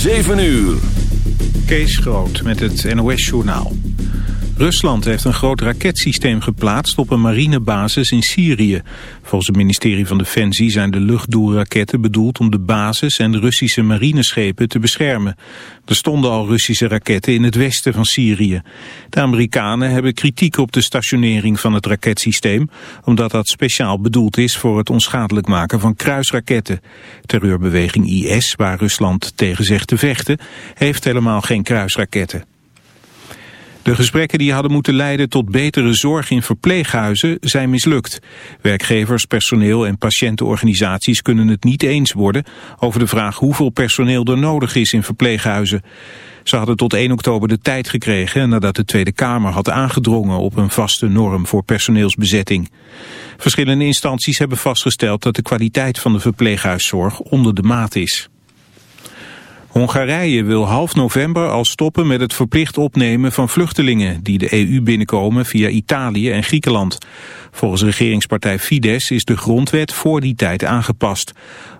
7 uur. Kees Groot met het NOS-journaal. Rusland heeft een groot raketsysteem geplaatst op een marinebasis in Syrië. Volgens het ministerie van Defensie zijn de luchtdoelraketten bedoeld om de basis en Russische marineschepen te beschermen. Er stonden al Russische raketten in het westen van Syrië. De Amerikanen hebben kritiek op de stationering van het raketsysteem, omdat dat speciaal bedoeld is voor het onschadelijk maken van kruisraketten. Terreurbeweging IS, waar Rusland tegen zegt te vechten, heeft helemaal geen kruisraketten. De gesprekken die hadden moeten leiden tot betere zorg in verpleeghuizen zijn mislukt. Werkgevers, personeel en patiëntenorganisaties kunnen het niet eens worden over de vraag hoeveel personeel er nodig is in verpleeghuizen. Ze hadden tot 1 oktober de tijd gekregen nadat de Tweede Kamer had aangedrongen op een vaste norm voor personeelsbezetting. Verschillende instanties hebben vastgesteld dat de kwaliteit van de verpleeghuiszorg onder de maat is. Hongarije wil half november al stoppen met het verplicht opnemen van vluchtelingen die de EU binnenkomen via Italië en Griekenland. Volgens regeringspartij Fidesz is de grondwet voor die tijd aangepast.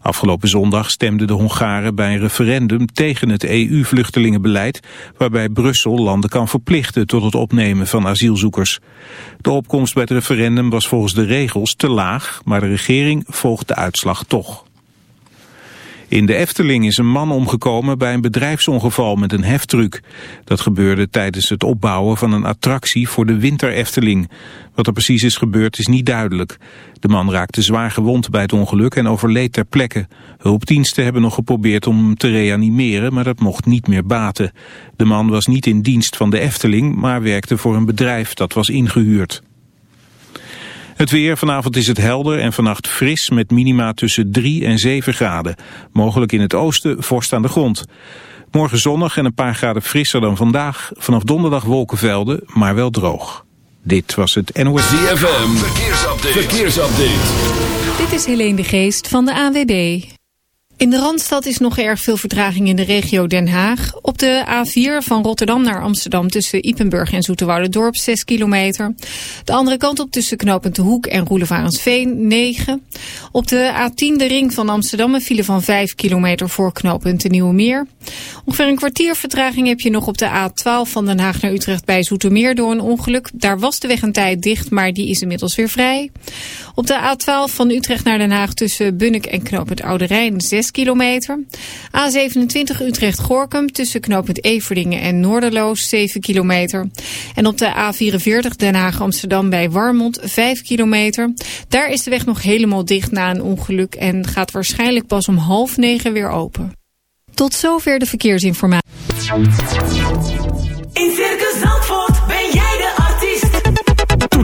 Afgelopen zondag stemden de Hongaren bij een referendum tegen het EU-vluchtelingenbeleid, waarbij Brussel landen kan verplichten tot het opnemen van asielzoekers. De opkomst bij het referendum was volgens de regels te laag, maar de regering volgt de uitslag toch. In de Efteling is een man omgekomen bij een bedrijfsongeval met een heftruck. Dat gebeurde tijdens het opbouwen van een attractie voor de Winter Efteling. Wat er precies is gebeurd is niet duidelijk. De man raakte zwaar gewond bij het ongeluk en overleed ter plekke. Hulpdiensten hebben nog geprobeerd om hem te reanimeren, maar dat mocht niet meer baten. De man was niet in dienst van de Efteling, maar werkte voor een bedrijf dat was ingehuurd. Het weer, vanavond is het helder en vannacht fris met minima tussen 3 en 7 graden. Mogelijk in het oosten vorst aan de grond. Morgen zonnig en een paar graden frisser dan vandaag. Vanaf donderdag wolkenvelden, maar wel droog. Dit was het NOS. ZFM, verkeersupdate. verkeersupdate. Dit is Helene de Geest van de AWB. In de Randstad is nog erg veel vertraging in de regio Den Haag. Op de A4 van Rotterdam naar Amsterdam tussen Ipenburg en Dorp 6 kilometer. De andere kant op tussen Knopend de Hoek en Roelevarensveen 9. Op de A10 de ring van Amsterdam een file van 5 kilometer voor knooppunt de Nieuwe Meer. Ongeveer een kwartier vertraging heb je nog op de A12 van Den Haag naar Utrecht bij Zoetermeer door een ongeluk. Daar was de weg een tijd dicht, maar die is inmiddels weer vrij. Op de A12 van Utrecht naar Den Haag tussen Bunnik en knooppunt Oude Rijn 6 kilometer. A27 Utrecht-Gorkum tussen knooppunt Everdingen en Noorderloos 7 kilometer. En op de A44 Den Haag-Amsterdam bij Warmond 5 kilometer. Daar is de weg nog helemaal dicht na een ongeluk en gaat waarschijnlijk pas om half negen weer open. Tot zover de verkeersinformatie. In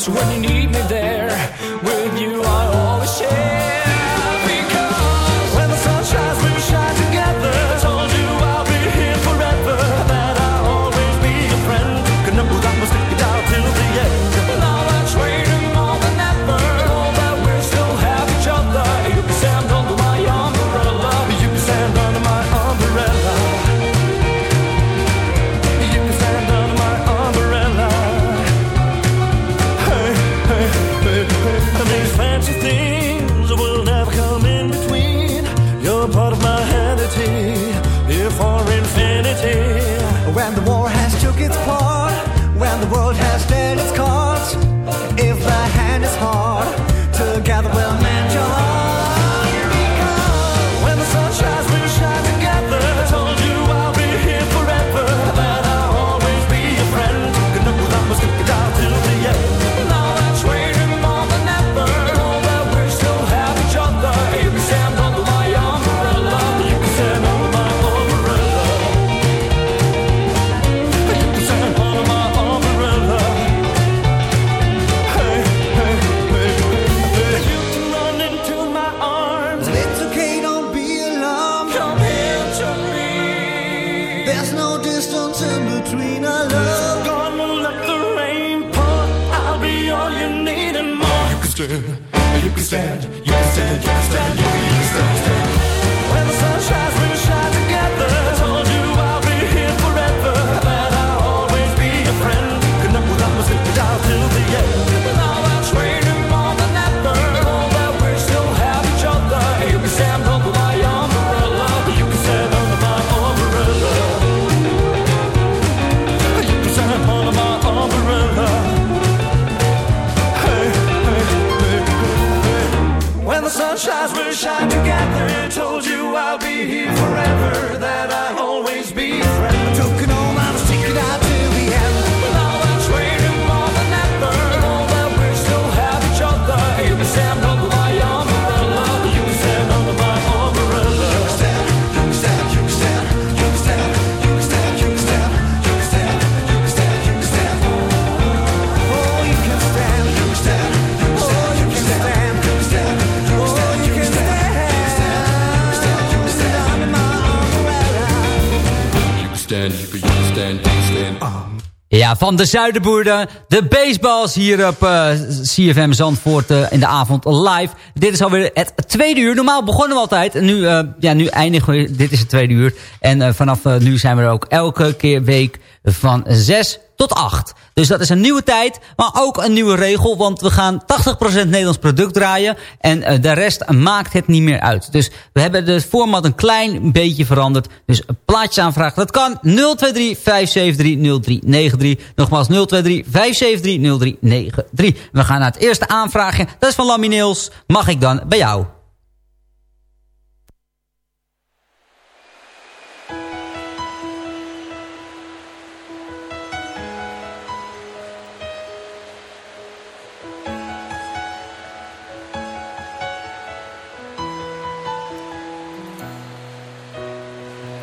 So when you need me there. van de Zuiderboerden. De baseballs hier op eh, uh, CFM Zandvoort eh, in de avond live. Dit is alweer het tweede uur. Normaal begonnen we altijd. En nu, uh, ja, nu eindigen we. Dit is het tweede uur. En vanaf nu zijn we er ook elke keer week van zes tot 8. Dus dat is een nieuwe tijd, maar ook een nieuwe regel. Want we gaan 80% Nederlands product draaien. En eh, de rest maakt het niet meer uit. Dus we hebben het format een klein beetje veranderd. Dus een plaatjesaanvraag, dat kan 023-573-0393. Nogmaals 023-573-0393. We gaan naar het eerste aanvraagje. Dat is van Lamineels. Mag ik dan bij jou?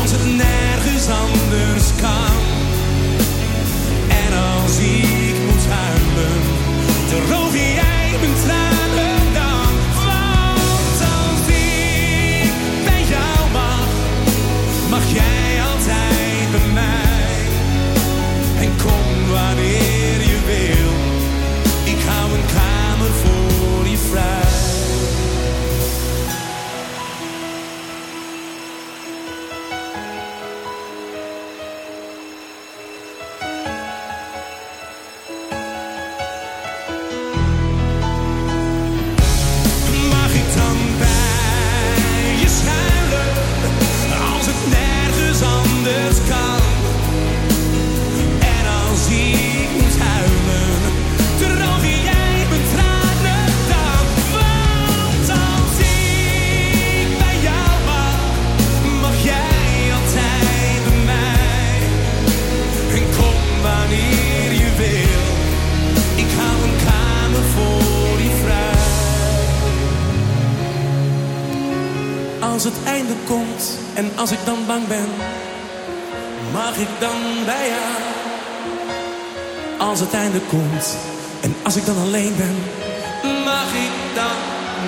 Als het nergens anders kan. En als ik moet huilen, droog jij mijn tranen en als ik dan bang ben, mag ik dan bij jou? Als het einde komt en als ik dan alleen ben, mag ik dan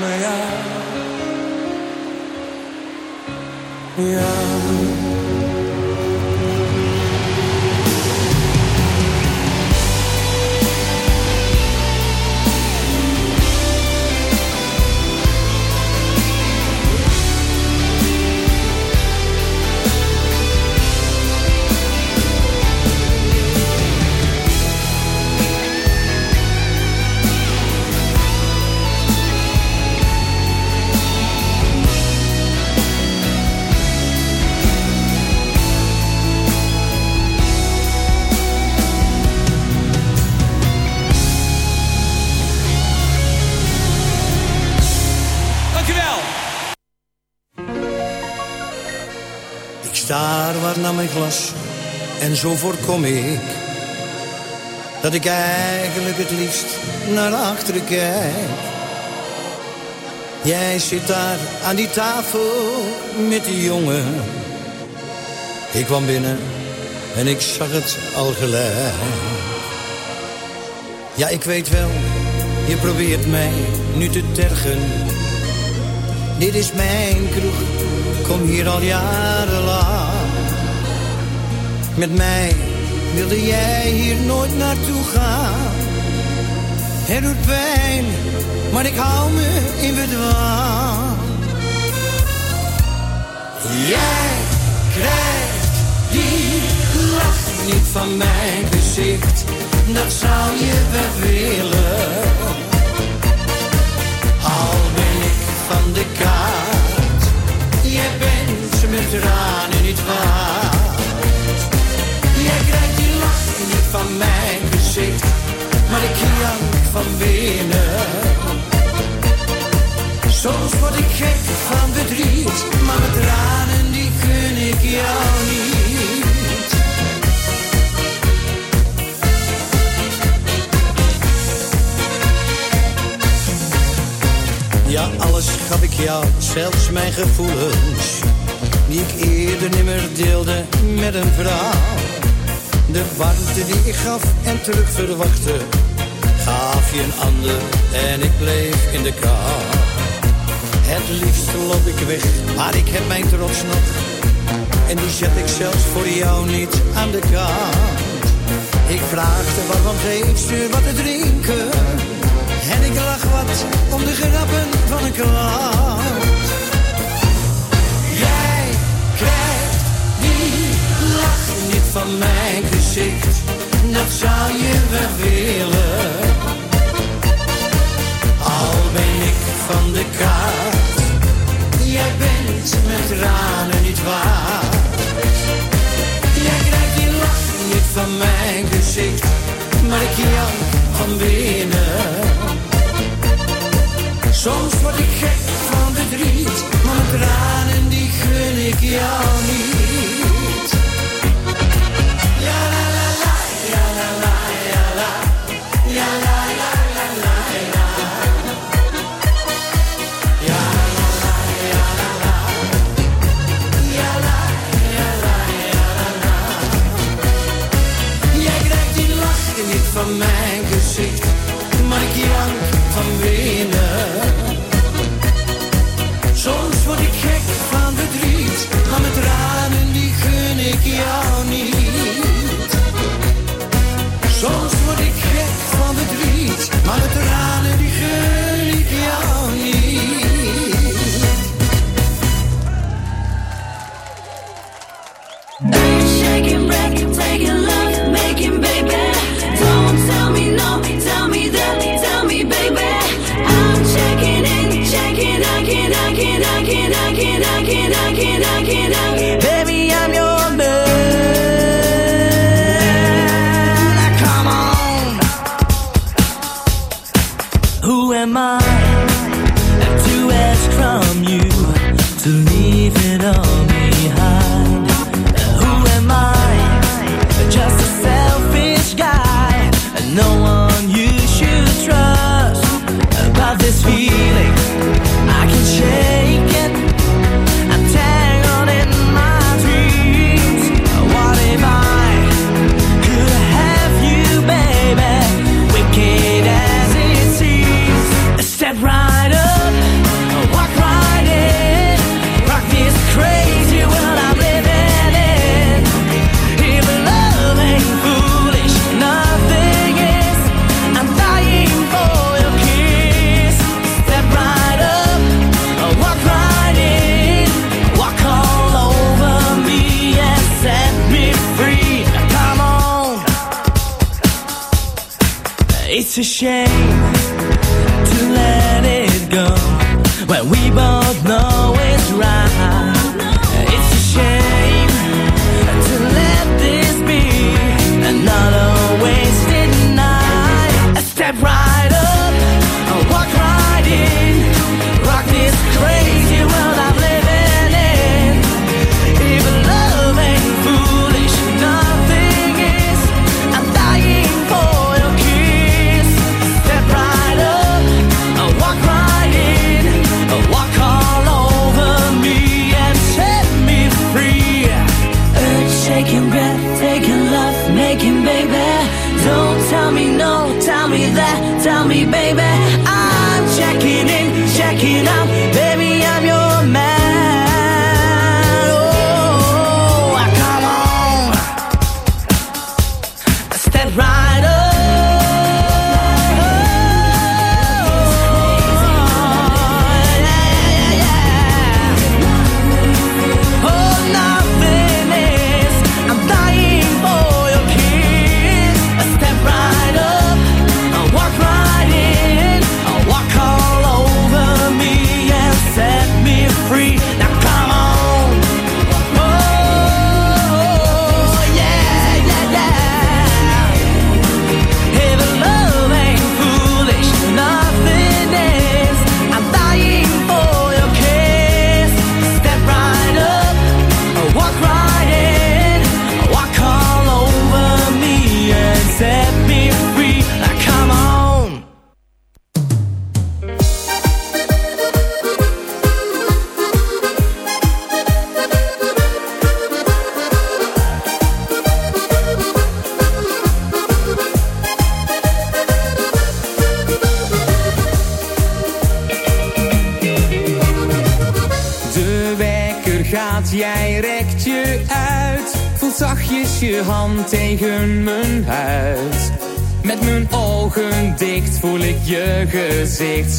bij jou? Ja. Staar wat naar mijn glas en zo voorkom ik dat ik eigenlijk het liefst naar achteren kijk. Jij zit daar aan die tafel met die jongen. Ik kwam binnen en ik zag het al gelijk. Ja, ik weet wel, je probeert mij nu te tergen. Dit is mijn kroeg, kom hier al jarenlang. Met mij wilde jij hier nooit naartoe gaan. Het doet pijn, maar ik hou me in bedwang. Jij krijgt die lach niet van mijn gezicht, dat zou je wel willen. Al ben ik van de kaart, jij bent mijn tranen niet waard. Niet van mijn gezicht, maar ik jank van binnen. Soms word ik gek van verdriet, maar mijn tranen die kun ik jou niet. Ja, alles gaf ik jou, zelfs mijn gevoelens, die ik eerder nimmer deelde met een vrouw. De warmte die ik gaf en terug verwachtte, gaf je een ander en ik bleef in de kou. Het liefst loop ik weg, maar ik heb mijn trots nog. En die zet ik zelfs voor jou niet aan de kant. Ik vraagde wat, want heeft ze wat te drinken? En ik lach wat om de grappen van een klant. van mijn gezicht, dat zou je wel willen. Al ben ik van de kaart, jij bent met tranen niet waar. Jij krijgt je lach niet van mijn gezicht, maar ik jank van binnen. Soms word ik gek van verdriet, maar tranen die gun ik jou niet. I can, I can, I can, I can, I can. I can.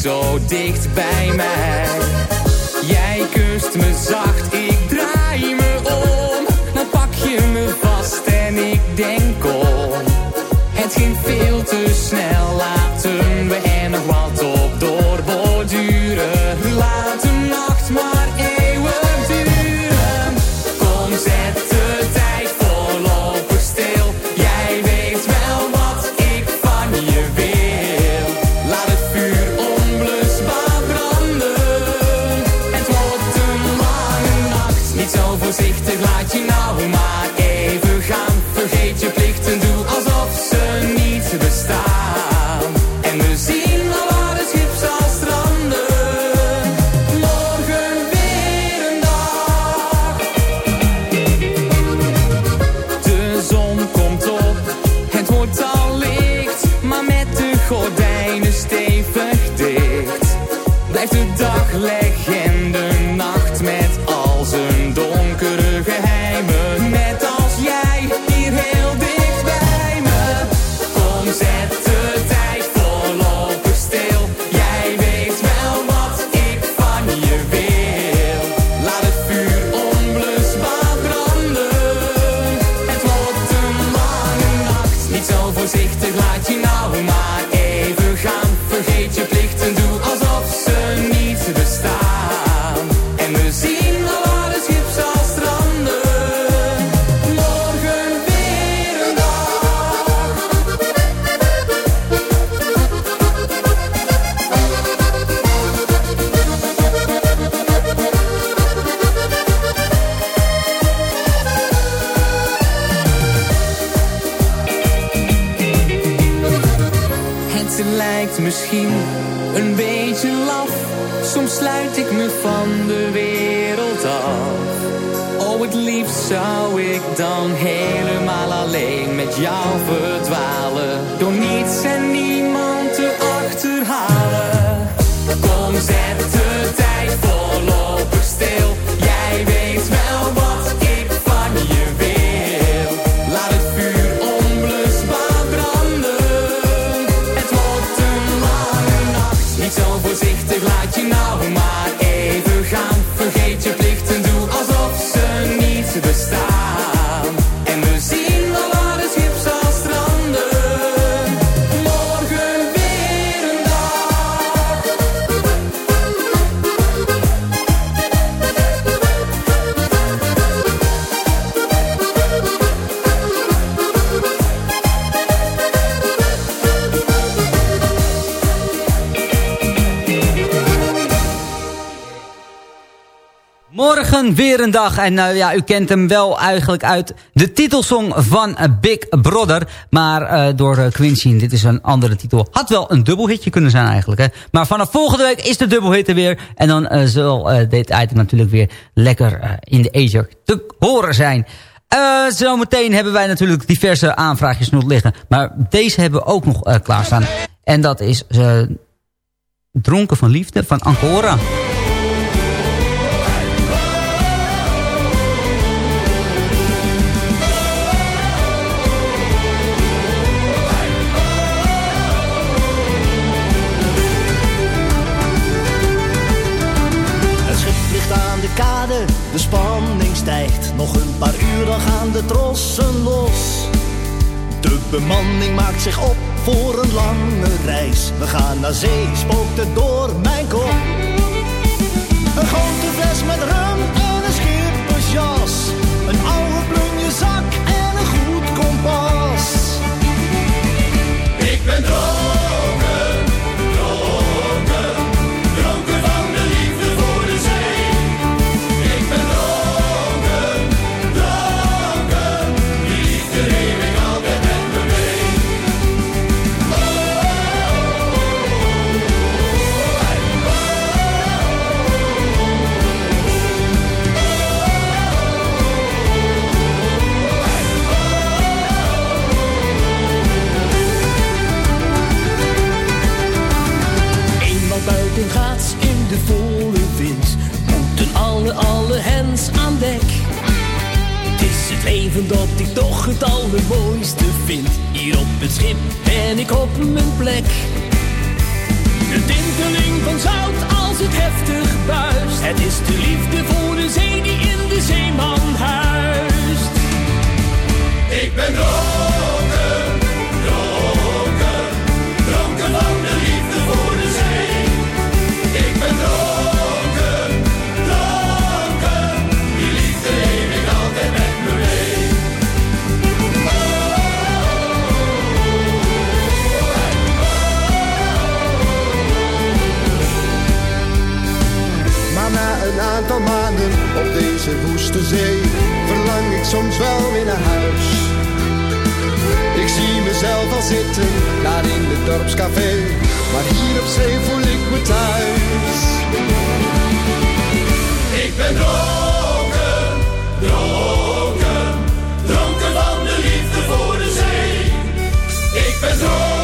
zo dicht bij mij. Morgen weer een dag. En nou ja, u kent hem wel eigenlijk uit de titelsong van eh, Big Brother. Maar eh, door Quincy, dit is een andere titel. Had wel een dubbelhitje kunnen zijn eigenlijk. Hè? Maar vanaf volgende week is de dubbelhit er weer. En dan zal dit item natuurlijk weer lekker in de Asia te horen zijn. Eh, zometeen hebben wij natuurlijk diverse aanvraagjes nog liggen. Maar deze hebben we ook nog klaarstaan. En dat is Dronken van Liefde van Ancora. Dan gaan de trossen los. De bemanning maakt zich op voor een lange reis. We gaan naar zee, spookt het door mijn kop. Een grote fles met rum dat ik toch het allermooiste vind. Hier op het schip ben ik op mijn plek. De tinteling van zout als het heftig buist. Het is de liefde voor de zee die in de zeeman huist. Ik ben dronken, zee verlang ik soms wel weer naar huis. Ik zie mezelf al zitten daar in het dorpscafé, maar hier op zee voel ik me thuis. Ik ben dronken, dronken, dronken van de liefde voor de zee. Ik ben dronken,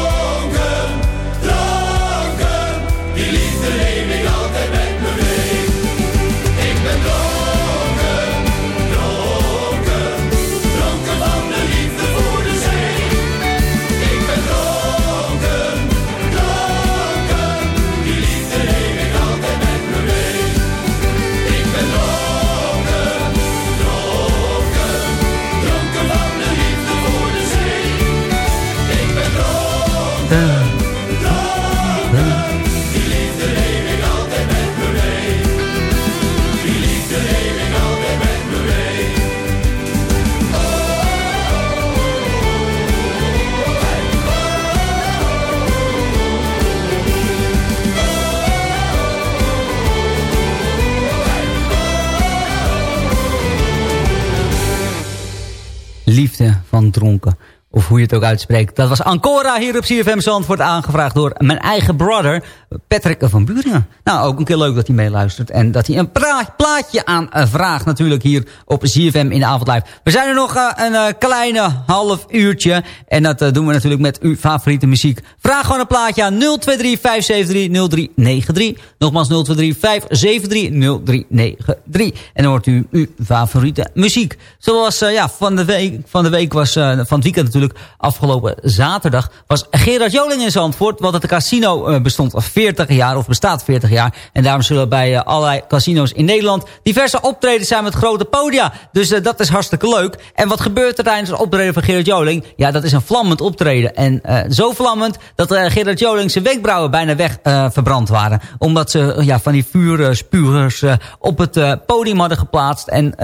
van dronken. Of hoe je het ook uitspreekt. Dat was Ancora hier op CFM Zandvoort aangevraagd door mijn eigen brother Patrick van Buringen. Nou, ook een keer leuk dat hij meeluistert. En dat hij een plaatje aan eh, vraagt natuurlijk hier op CFM in de avond live. We zijn er nog eh, een eh, kleine half uurtje. En dat doen we natuurlijk met uw favoriete muziek. Vraag gewoon een plaatje aan 023 573 0393. Nogmaals 023 573 0393. En dan hoort u uw favoriete muziek. Zoals ja, van, de week, van de week was, van het weekend natuurlijk, afgelopen zaterdag, was Gerard Joling in Zandvoort. Want het casino eh, bestond 40 jaar, of bestaat 40 jaar. En daarom zullen bij eh, allerlei casino's in Nederland diverse optredens zijn met grote podia. Dus eh, dat is hartstikke leuk. En wat gebeurt er tijdens het optreden van Gerard Joling? Ja, dat is een vlammend optreden. En zo vlammend dat Gerard Joling zijn wenkbrauwen bijna weg verbrand waren. Omdat ze ja, van die vuurspugers eh, op het podium hadden geplaatst. En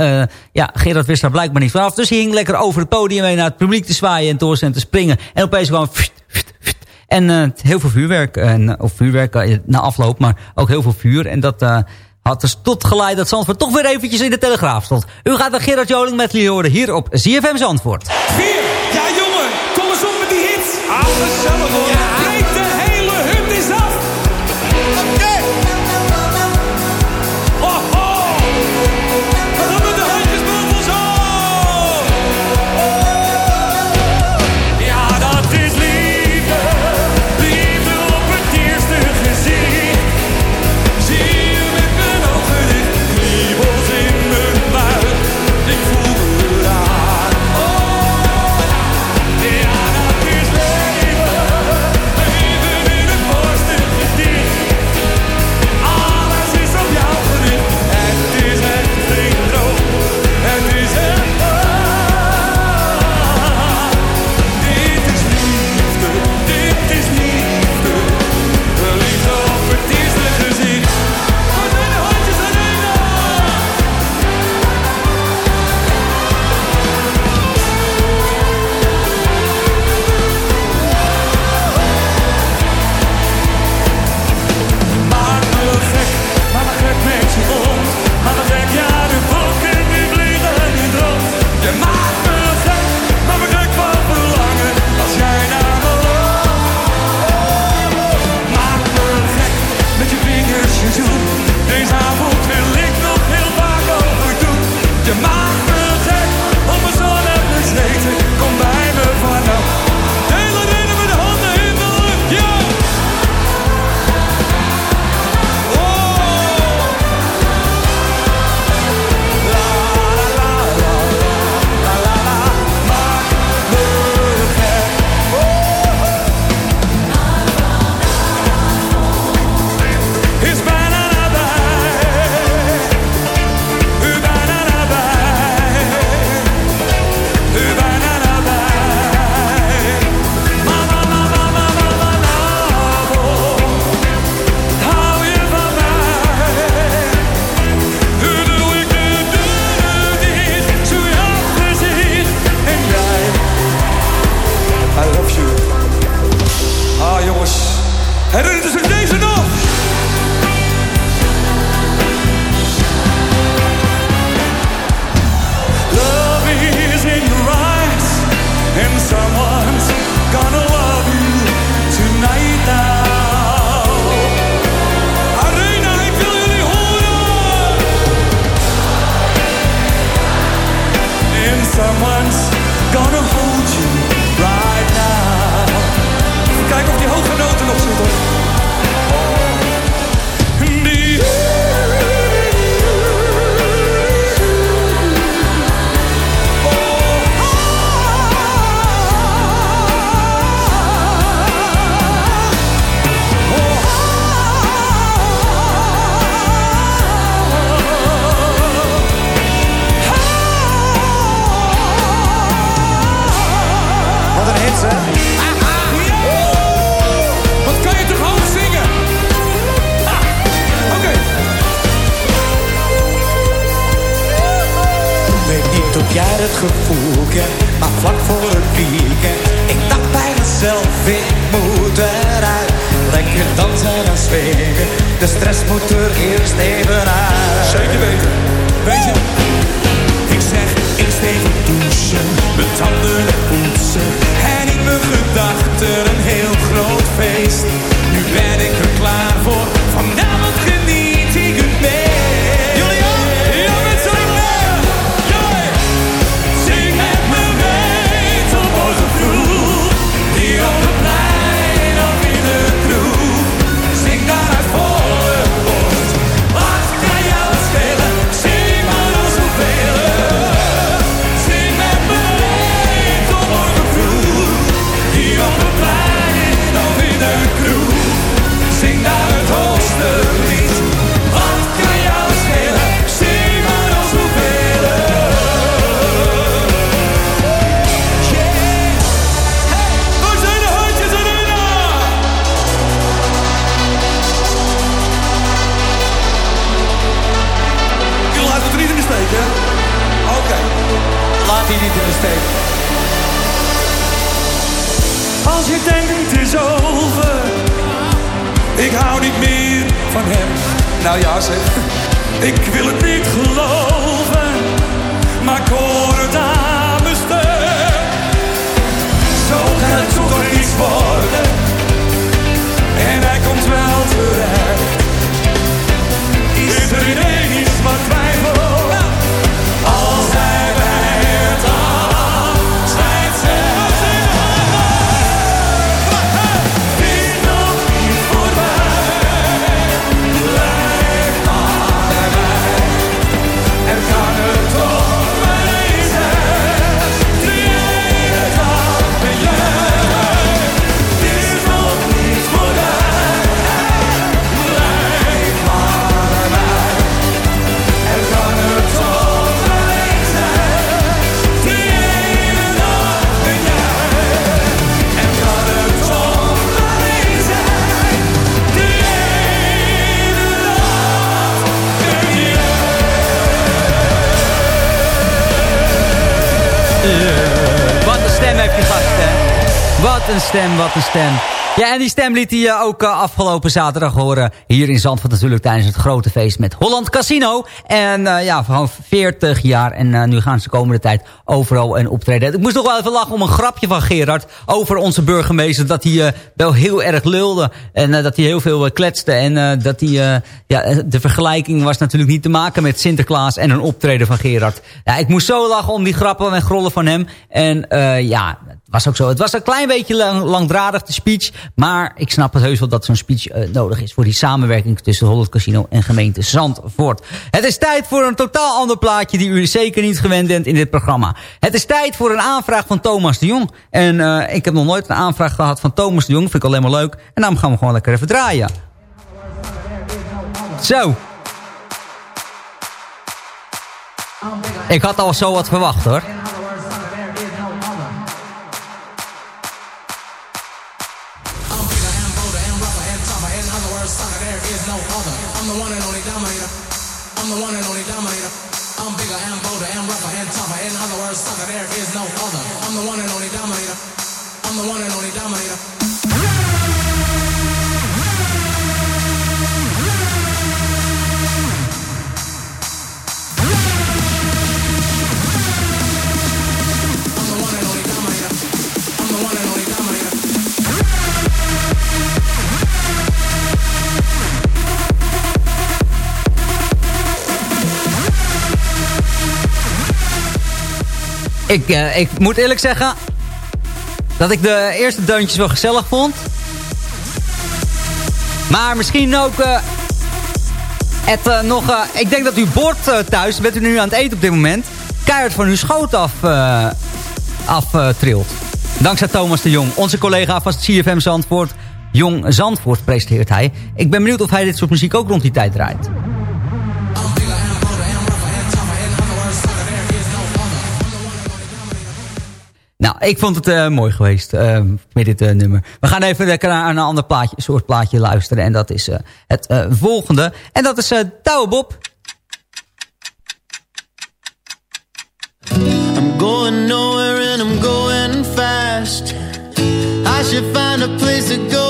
ja, Gerard wist daar blijkbaar niet vanaf. Dus hij hing lekker over het podium heen naar het publiek te zwaaien en door en te springen. En opeens gewoon... En eh, heel veel vuurwerk. En, of vuurwerk eh, na afloop, maar ook heel veel vuur. En dat eh, had dus tot geleid dat Zandvoort toch weer eventjes in de Telegraaf stond. U gaat naar Gerard Joling met jullie horen hier op ZFM Zandvoort. Ja, jongen, kom eens op met die hits. Ah, Ja, en die stem liet hij eh, ook eh, afgelopen zaterdag horen. Hier in Zandvoort natuurlijk tijdens het grote feest met Holland Casino. En eh, ja, van 40 jaar. En nu gaan ze de komende tijd overal en optreden. Ik moest nog wel even lachen om een grapje van Gerard over onze burgemeester. Dat hij wel heel erg lulde. En dat hij heel veel kletste. En dat hij, ja, de vergelijking was natuurlijk niet te maken met Sinterklaas en een optreden van Gerard. Ja, ik moest zo lachen om die grappen en grollen van hem. En ja, was ook zo. Het was een klein beetje lang, langdradig, de speech. Maar ik snap het heus wel dat zo'n speech eh, nodig is... voor die samenwerking tussen Holland Casino en gemeente Zandvoort. Het is tijd voor een totaal ander plaatje... die u zeker niet gewend bent in dit programma. Het is tijd voor een aanvraag van Thomas de Jong. En eh, ik heb nog nooit een aanvraag gehad van Thomas de Jong. Vind ik alleen maar leuk. En daarom gaan we gewoon lekker even draaien. Zo. Ik had al zo wat verwacht hoor. Ik, eh, ik moet eerlijk zeggen dat ik de eerste deuntjes wel gezellig vond. Maar misschien ook eh, het eh, nog... ik denk dat uw bord thuis, bent u nu aan het eten op dit moment... keihard van uw schoot af, eh, af eh, trilt. Dankzij Thomas de Jong. Onze collega van CFM Zandvoort. Jong Zandvoort presenteert hij. Ik ben benieuwd of hij dit soort muziek ook rond die tijd draait. Nou, ik vond het eh, mooi geweest eh, met dit eh, nummer. We gaan even lekker naar een ander plaatje, soort plaatje luisteren. En dat is het volgende. En dat is Douwe Bob. I'm going nowhere and I'm going fast. I should find a place to go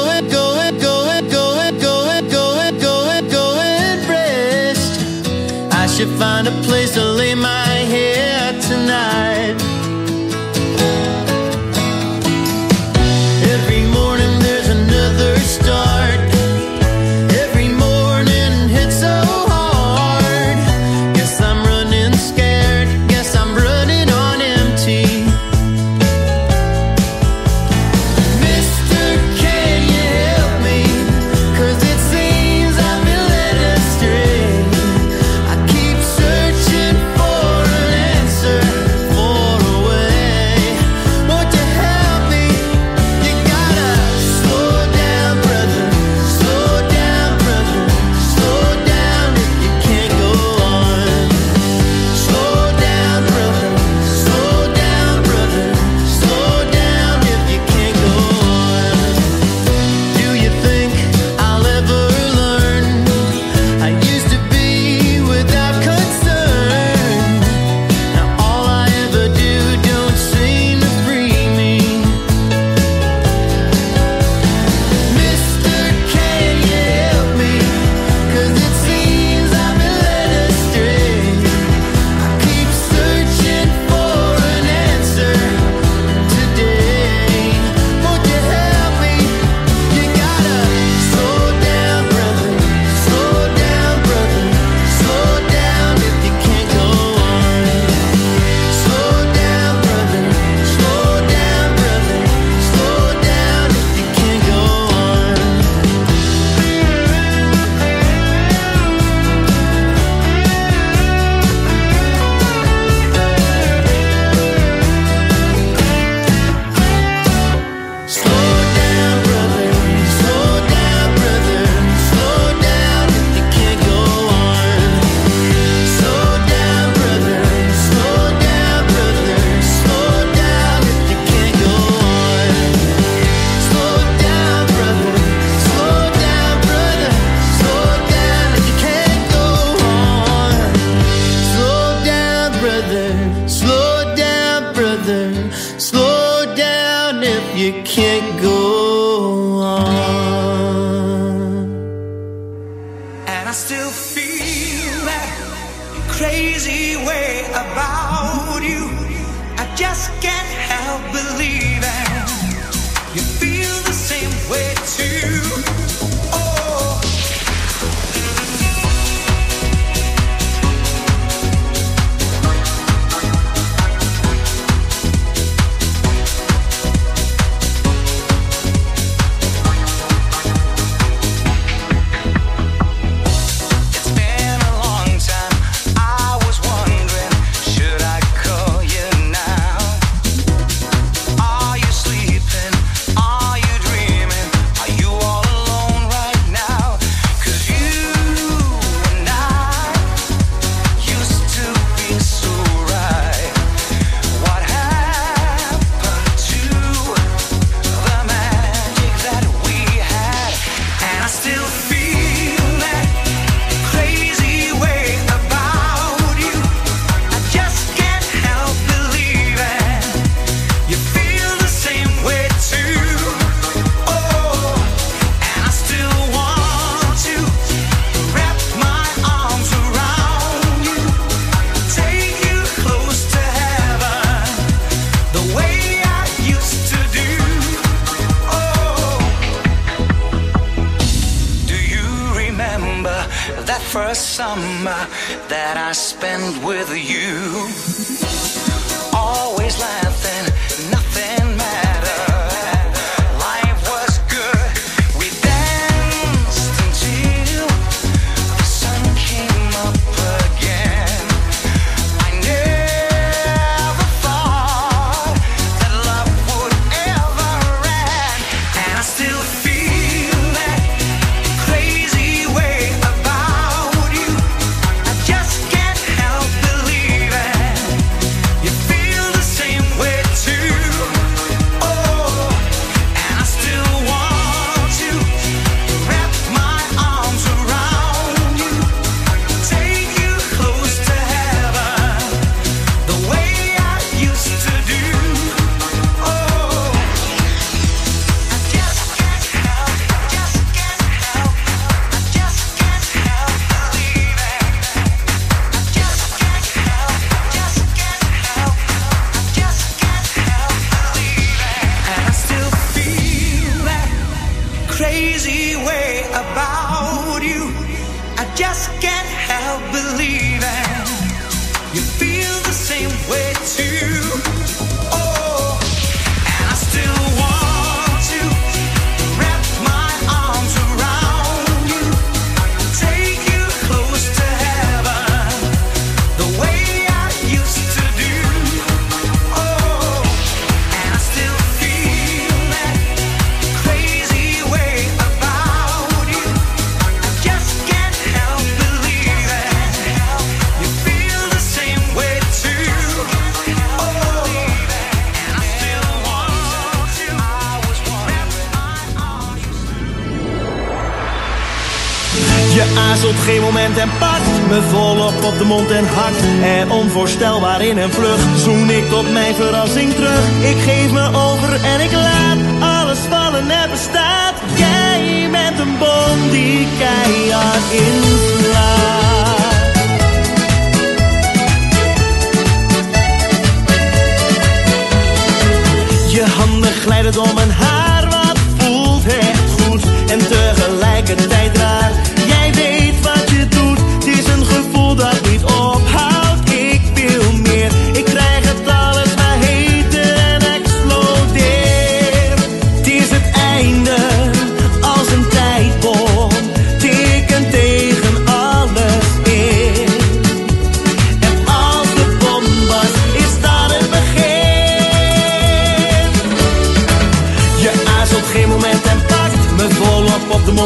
Voorstel in een vlucht. Zoen ik tot mijn verrassing terug. Ik geef me over en ik laat alles vallen en bestaat. Jij bent een bom die keihard in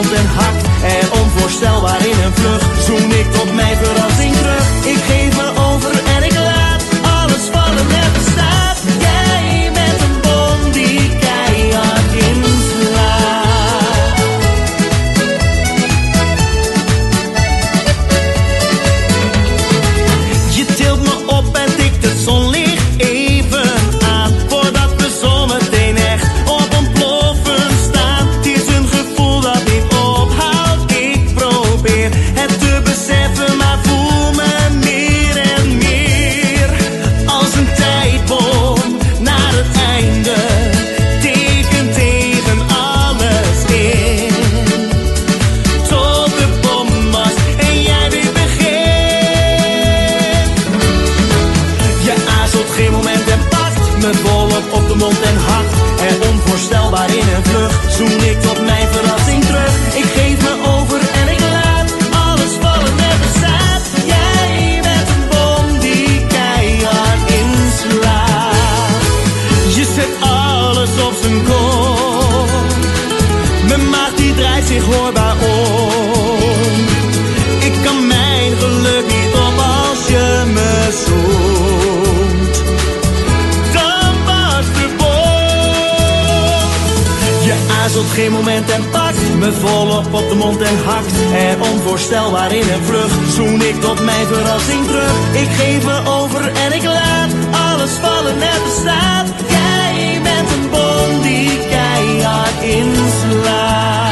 hand en hakt. En onvoorstelbaar in een vlucht zoen ik tot mijn verrassing terug. Ik geef geen moment en pakt me volop op de mond en hakt er onvoorstelbaar in een vlucht. Zoen ik tot mijn verrassing terug. Ik geef me over en ik laat alles vallen en bestaat. Jij bent een bom die keihard inslaat.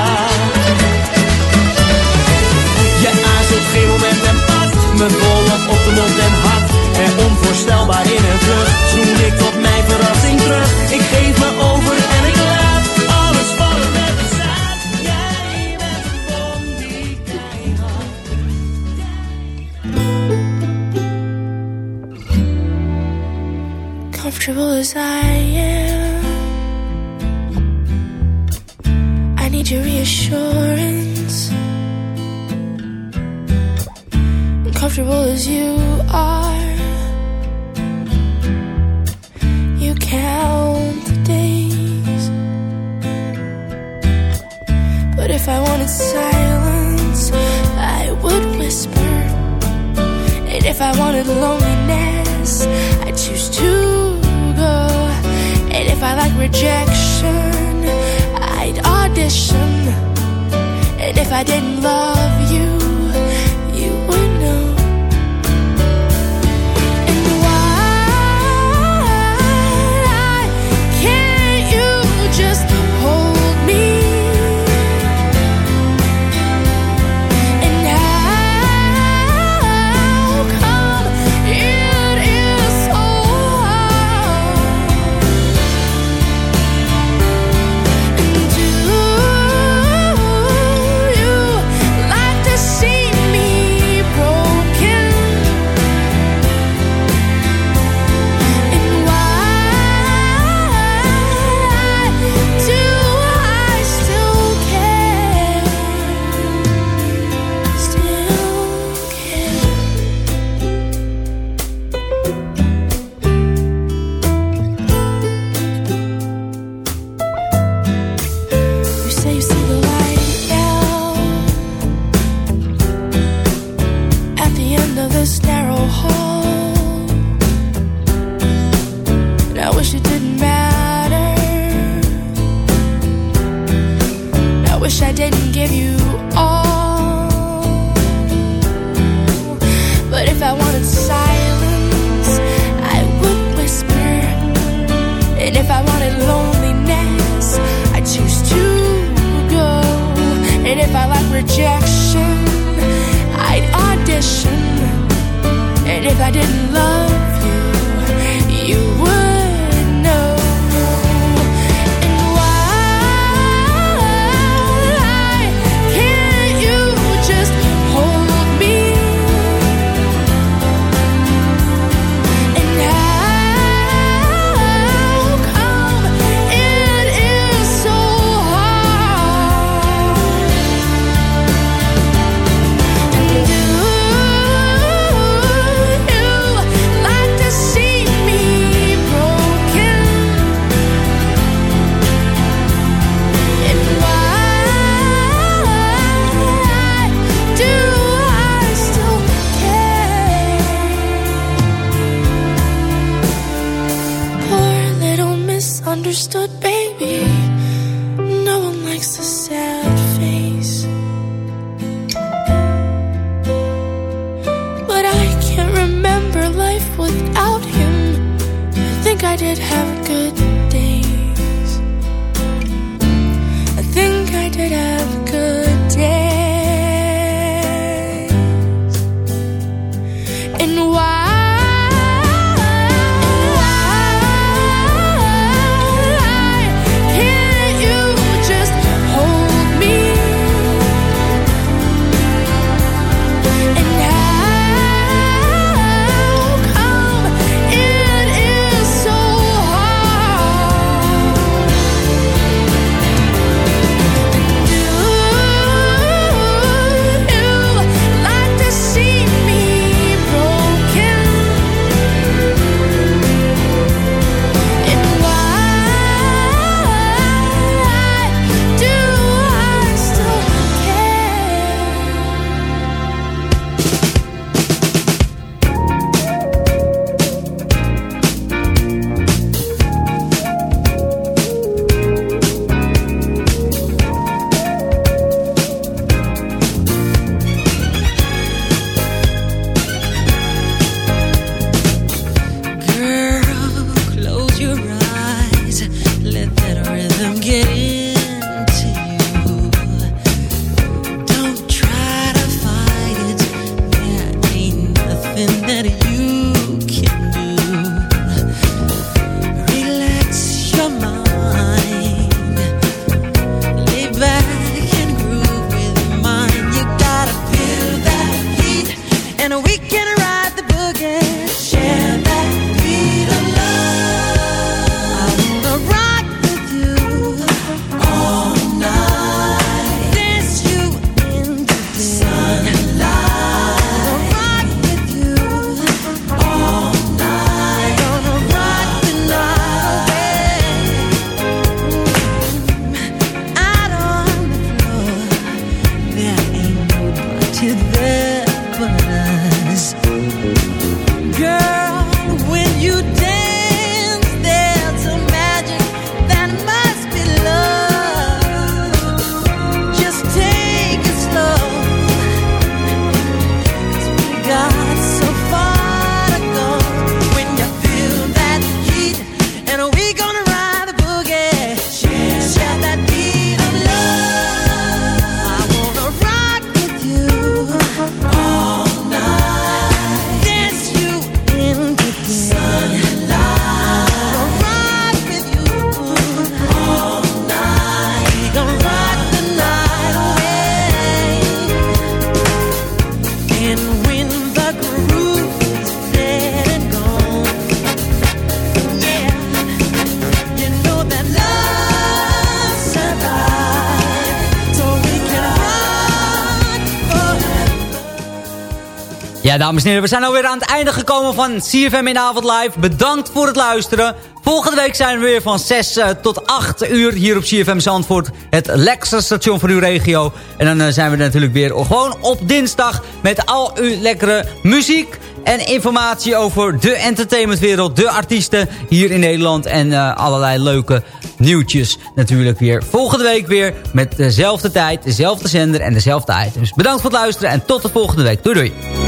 Dames en heren, we zijn alweer aan het einde gekomen van CFM in de Avond Live. Bedankt voor het luisteren. Volgende week zijn we weer van 6 eh, tot 8 uur hier op CFM Zandvoort. Het lekkerste station voor uw regio. En dan eh, zijn we natuurlijk weer gewoon op dinsdag met al uw lekkere muziek en informatie over de entertainmentwereld, de artiesten hier in Nederland en eh, allerlei leuke nieuwtjes natuurlijk weer. Volgende week weer met dezelfde tijd, dezelfde zender en dezelfde items. Bedankt voor het luisteren en tot de volgende week. Doei doei.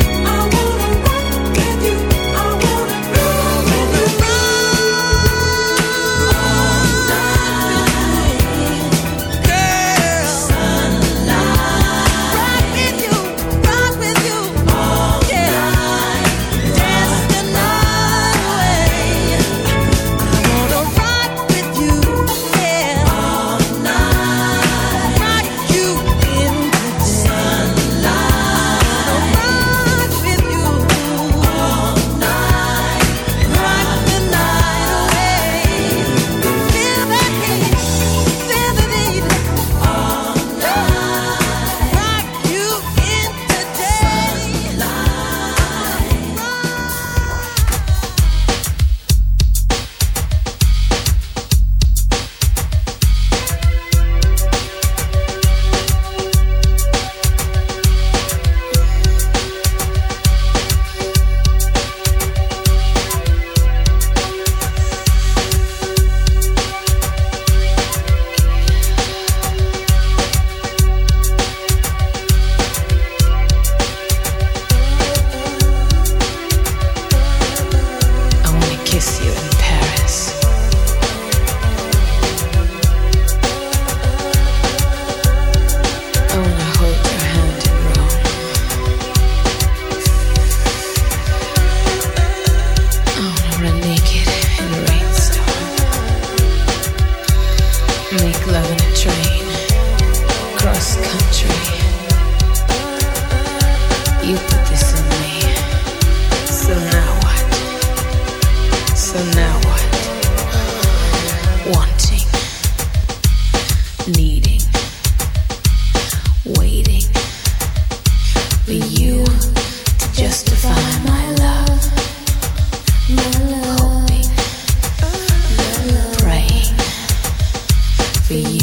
be you.